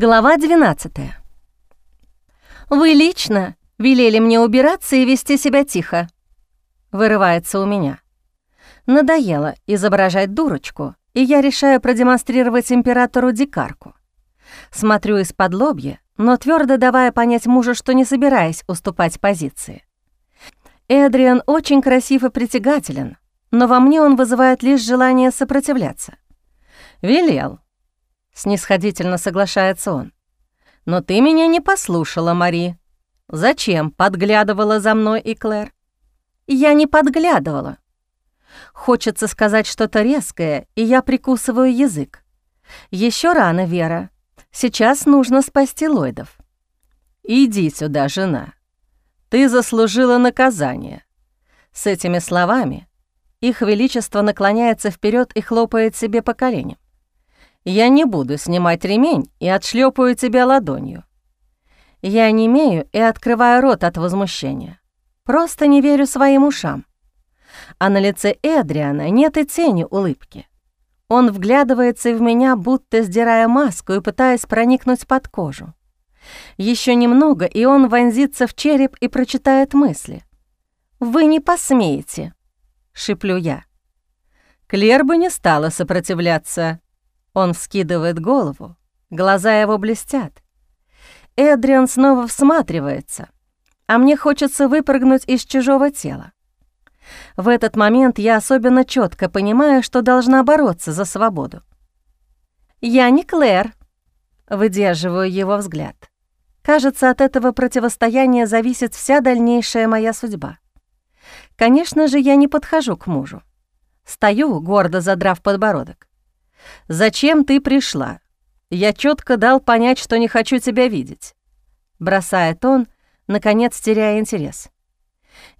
Глава 12. «Вы лично велели мне убираться и вести себя тихо», — вырывается у меня. Надоело изображать дурочку, и я решаю продемонстрировать императору дикарку. Смотрю из-под лобья, но твердо давая понять мужу, что не собираюсь уступать позиции. Эдриан очень красив и притягателен, но во мне он вызывает лишь желание сопротивляться. «Велел», снисходительно соглашается он. «Но ты меня не послушала, Мари. Зачем подглядывала за мной и Клэр?» «Я не подглядывала. Хочется сказать что-то резкое, и я прикусываю язык. Еще рано, Вера. Сейчас нужно спасти Ллойдов». «Иди сюда, жена. Ты заслужила наказание». С этими словами их величество наклоняется вперед и хлопает себе по коленям. Я не буду снимать ремень и отшлепаю тебя ладонью. Я не имею и открываю рот от возмущения. Просто не верю своим ушам. А на лице Эдриана нет и тени улыбки. Он вглядывается в меня, будто сдирая маску и пытаясь проникнуть под кожу. Еще немного, и он вонзится в череп и прочитает мысли. «Вы не посмеете», — шиплю я. Клер бы не стала сопротивляться, он вскидывает голову, глаза его блестят. Эдриан снова всматривается, а мне хочется выпрыгнуть из чужого тела. В этот момент я особенно четко понимаю, что должна бороться за свободу. «Я не Клэр», — выдерживаю его взгляд. Кажется, от этого противостояния зависит вся дальнейшая моя судьба. Конечно же, я не подхожу к мужу. Стою, гордо задрав подбородок. «Зачем ты пришла? Я четко дал понять, что не хочу тебя видеть», — бросает он, наконец теряя интерес.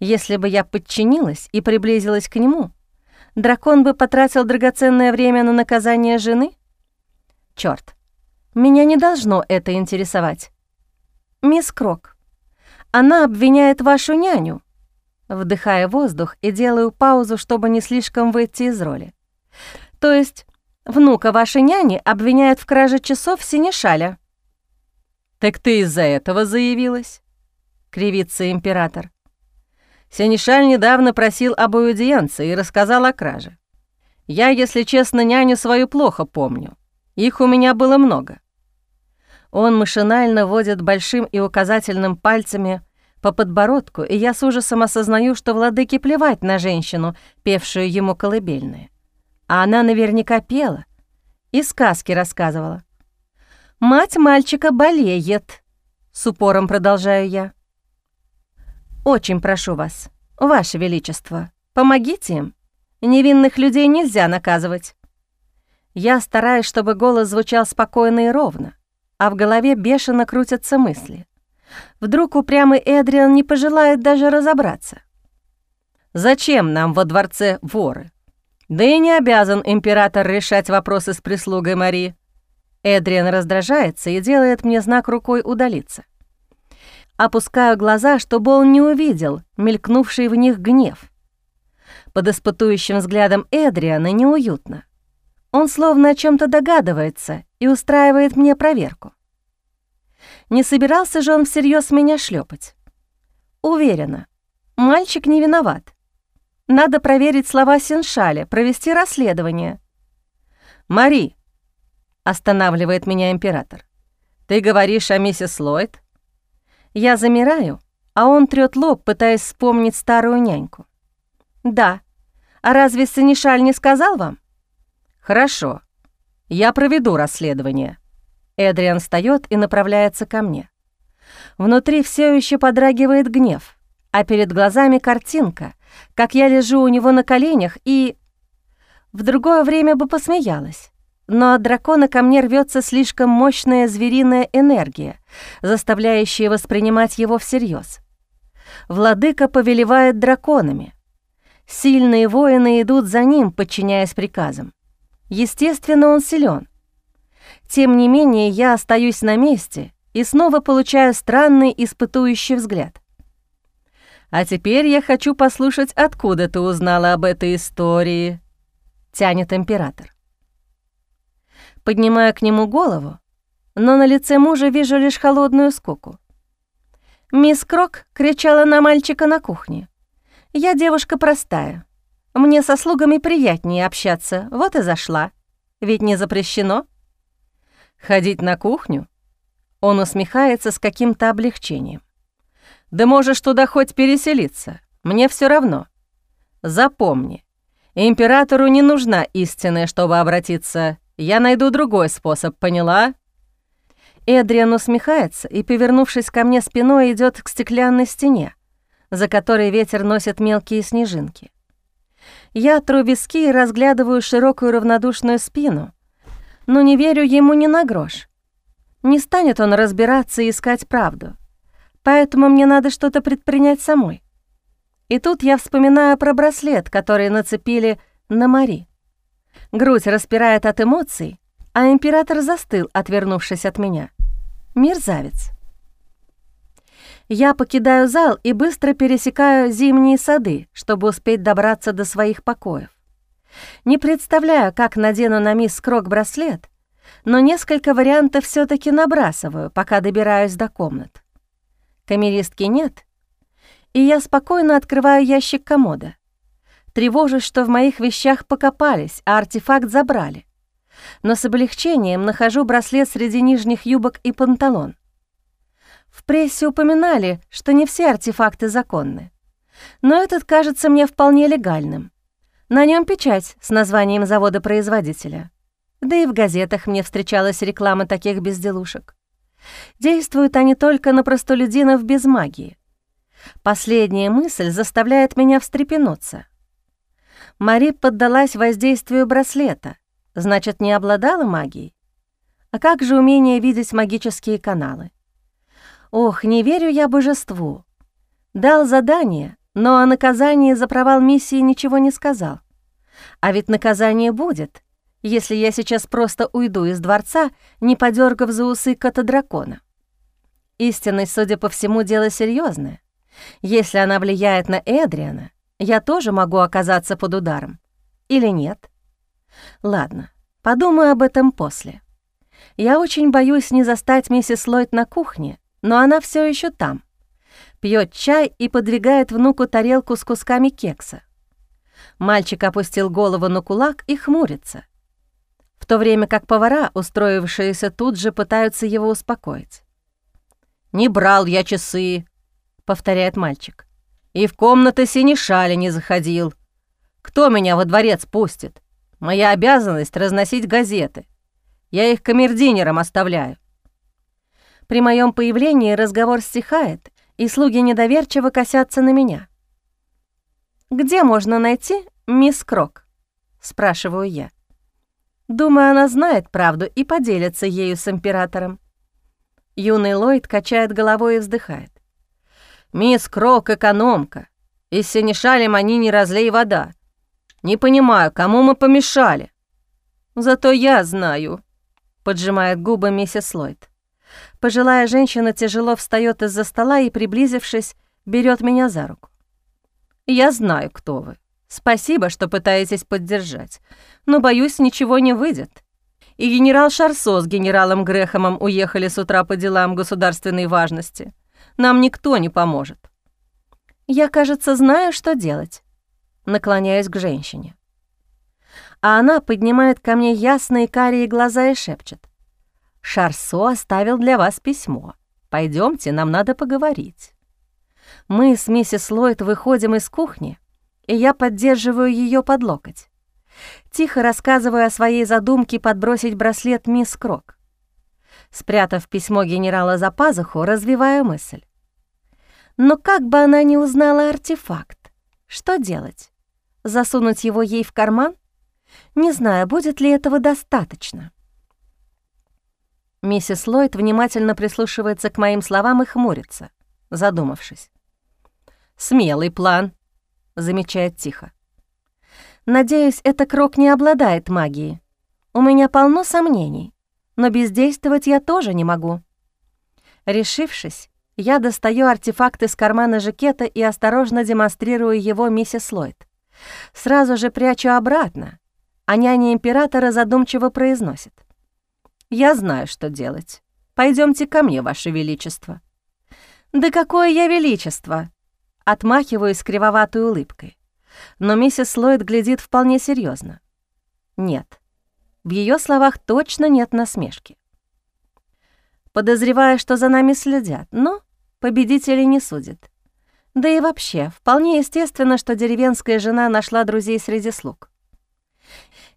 Если бы я подчинилась и приблизилась к нему, дракон бы потратил драгоценное время на наказание жены? Черт, меня не должно это интересовать. Мисс Крок, она обвиняет вашу няню. Вдыхая воздух и делаю паузу, чтобы не слишком выйти из роли. То есть Внука вашей няни обвиняют в краже часов Синешаля». «Так ты из-за этого заявилась?» — кривится император. Синешаль недавно просил об аудиенции и рассказал о краже. Я, если честно, няню свою плохо помню. Их у меня было много. Он машинально водит большим и указательным пальцами по подбородку, и я с ужасом осознаю, что владыке плевать на женщину, певшую ему колыбельные. А она наверняка пела и сказки рассказывала. «Мать мальчика болеет», — с упором продолжаю я. «Очень прошу вас, Ваше Величество, помогите им. Невинных людей нельзя наказывать». Я стараюсь, чтобы голос звучал спокойно и ровно, а в голове бешено крутятся мысли. Вдруг упрямый Эдриан не пожелает даже разобраться. «Зачем нам во дворце воры?» Да и не обязан император решать вопросы с прислугой Мари. Эдриан раздражается и делает мне знак рукой удалиться. Опускаю глаза, чтобы он не увидел мелькнувший в них гнев. Под испытующим взглядом Эдриана неуютно. Он словно о чем то догадывается и устраивает мне проверку. Не собирался же он всерьез меня шлепать. Уверена, мальчик не виноват. Надо проверить слова Синшаля, провести расследование. «Мари», — останавливает меня император, — «ты говоришь о миссис Ллойд?» Я замираю, а он трёт лоб, пытаясь вспомнить старую няньку. «Да. А разве Синишаль не сказал вам?» «Хорошо. Я проведу расследование». Эдриан встаёт и направляется ко мне. Внутри все еще подрагивает гнев, а перед глазами картинка, как я лежу у него на коленях и... В другое время бы посмеялась. Но от дракона ко мне рвется слишком мощная звериная энергия, заставляющая воспринимать его всерьез. Владыка повелевает драконами. Сильные воины идут за ним, подчиняясь приказам. Естественно, он силен. Тем не менее, я остаюсь на месте и снова получаю странный испытующий взгляд. А теперь я хочу послушать, откуда ты узнала об этой истории», — тянет император. Поднимаю к нему голову, но на лице мужа вижу лишь холодную скуку. Мисс Крок кричала на мальчика на кухне. «Я девушка простая. Мне со слугами приятнее общаться, вот и зашла. Ведь не запрещено». «Ходить на кухню?» Он усмехается с каким-то облегчением. «Да можешь туда хоть переселиться, мне все равно. Запомни, императору не нужна истина, чтобы обратиться. Я найду другой способ, поняла?» Эдриан усмехается и, повернувшись ко мне спиной, идет к стеклянной стене, за которой ветер носит мелкие снежинки. Я тру виски и разглядываю широкую равнодушную спину, но не верю ему ни на грош. Не станет он разбираться и искать правду, поэтому мне надо что-то предпринять самой. И тут я вспоминаю про браслет, который нацепили на Мари. Грудь распирает от эмоций, а император застыл, отвернувшись от меня. Мерзавец. Я покидаю зал и быстро пересекаю зимние сады, чтобы успеть добраться до своих покоев. Не представляю, как надену на мисс Крок браслет, но несколько вариантов все таки набрасываю, пока добираюсь до комнат. Камеристки нет, и я спокойно открываю ящик комода. Тревожусь, что в моих вещах покопались, а артефакт забрали. Но с облегчением нахожу браслет среди нижних юбок и панталон. В прессе упоминали, что не все артефакты законны. Но этот кажется мне вполне легальным. На нем печать с названием завода-производителя. Да и в газетах мне встречалась реклама таких безделушек. Действуют они только на простолюдинов без магии. Последняя мысль заставляет меня встрепенуться. Мари поддалась воздействию браслета, значит, не обладала магией. А как же умение видеть магические каналы? Ох, не верю я божеству. Дал задание, но о наказании за провал миссии ничего не сказал. А ведь наказание будет, если я сейчас просто уйду из дворца, не подергав за усы кота-дракона. Истинность, судя по всему, дело серьезное. Если она влияет на Эдриана, я тоже могу оказаться под ударом. Или нет? Ладно, подумаю об этом после. Я очень боюсь не застать миссис Ллойд на кухне, но она все еще там. Пьет чай и подвигает внуку тарелку с кусками кекса. Мальчик опустил голову на кулак и хмурится, то время как повара, устроившиеся тут же, пытаются его успокоить. «Не брал я часы», — повторяет мальчик. «И в комнаты синешали не заходил. Кто меня во дворец пустит? Моя обязанность — разносить газеты. Я их камердинерам оставляю». При моем появлении разговор стихает, и слуги недоверчиво косятся на меня. «Где можно найти мисс Крок?» — спрашиваю я. Думаю, она знает правду и поделится ею с императором. Юный Ллойд качает головой и вздыхает. «Мисс Крок — экономка. И с синешалем они не разлей вода. Не понимаю, кому мы помешали?» «Зато я знаю», — поджимает губы миссис Ллойд. Пожилая женщина тяжело встает из-за стола и, приблизившись, берет меня за руку. «Я знаю, кто вы. Спасибо, что пытаетесь поддержать, но, боюсь, ничего не выйдет. И генерал Шарсо с генералом Грехомом уехали с утра по делам государственной важности. Нам никто не поможет. Я, кажется, знаю, что делать. Наклоняюсь к женщине. А она поднимает ко мне ясные карие глаза и шепчет. Шарсо оставил для вас письмо. Пойдемте, нам надо поговорить. Мы с миссис Ллойд выходим из кухни, и я поддерживаю ее под локоть. Тихо рассказываю о своей задумке подбросить браслет мисс Крок. Спрятав письмо генерала за пазуху, развиваю мысль. Но как бы она ни узнала артефакт, что делать? Засунуть его ей в карман? Не знаю, будет ли этого достаточно. Миссис Ллойд внимательно прислушивается к моим словам и хмурится, задумавшись. «Смелый план», — замечает тихо. «Надеюсь, эта крок не обладает магией. У меня полно сомнений, но бездействовать я тоже не могу». Решившись, я достаю артефакт из кармана жакета и осторожно демонстрирую его миссис Ллойд. Сразу же прячу обратно, а няня императора задумчиво произносит. Я знаю, что делать. Пойдемте ко мне, Ваше Величество». «Да какое я величество!» Отмахиваюсь кривоватой улыбкой. Но миссис Ллойд глядит вполне серьезно. Нет, в ее словах точно нет насмешки. Подозревая, что за нами следят, но победители не судят. Да и вообще, вполне естественно, что деревенская жена нашла друзей среди слуг.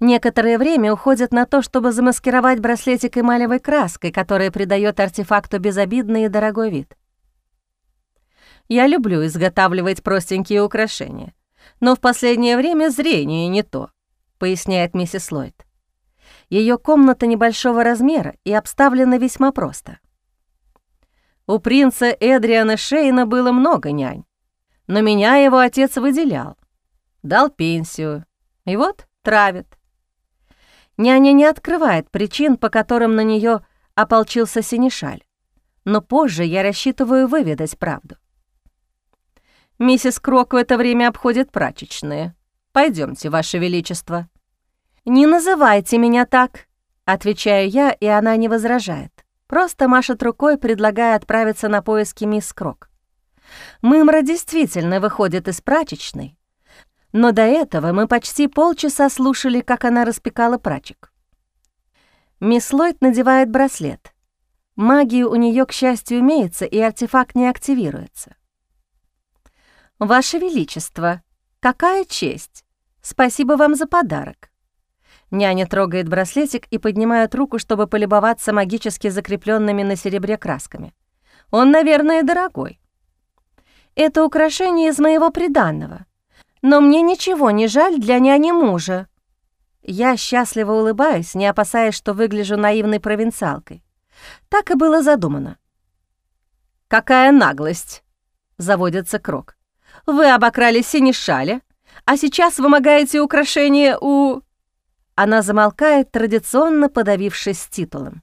Некоторое время уходит на то, чтобы замаскировать браслетик эмалевой краской, которая придает артефакту безобидный и дорогой вид. Я люблю изготавливать простенькие украшения, но в последнее время зрение не то, поясняет миссис Ллойд. Ее комната небольшого размера и обставлена весьма просто. У принца Эдриана Шейна было много нянь, но меня его отец выделял, дал пенсию, и вот травит. Няня не открывает причин, по которым на нее ополчился Синишаль, но позже я рассчитываю выведать правду. Миссис Крок в это время обходит прачечные. Пойдемте, Ваше Величество. «Не называйте меня так», — отвечаю я, и она не возражает. Просто машет рукой, предлагая отправиться на поиски мисс Крок. Мымра действительно выходит из прачечной, но до этого мы почти полчаса слушали, как она распекала прачек. Мисс Ллойд надевает браслет. Магия у нее, к счастью, имеется, и артефакт не активируется. «Ваше Величество, какая честь! Спасибо вам за подарок!» Няня трогает браслетик и поднимает руку, чтобы полюбоваться магически закрепленными на серебре красками. Он, наверное, дорогой. Это украшение из моего приданного. Но мне ничего не жаль для няни мужа. Я счастливо улыбаюсь, не опасаясь, что выгляжу наивной провинциалкой. Так и было задумано. «Какая наглость!» — заводится Крок. «Вы обокрали синешаля, а сейчас вымогаете украшение у...» Она замолкает, традиционно подавившись титулом.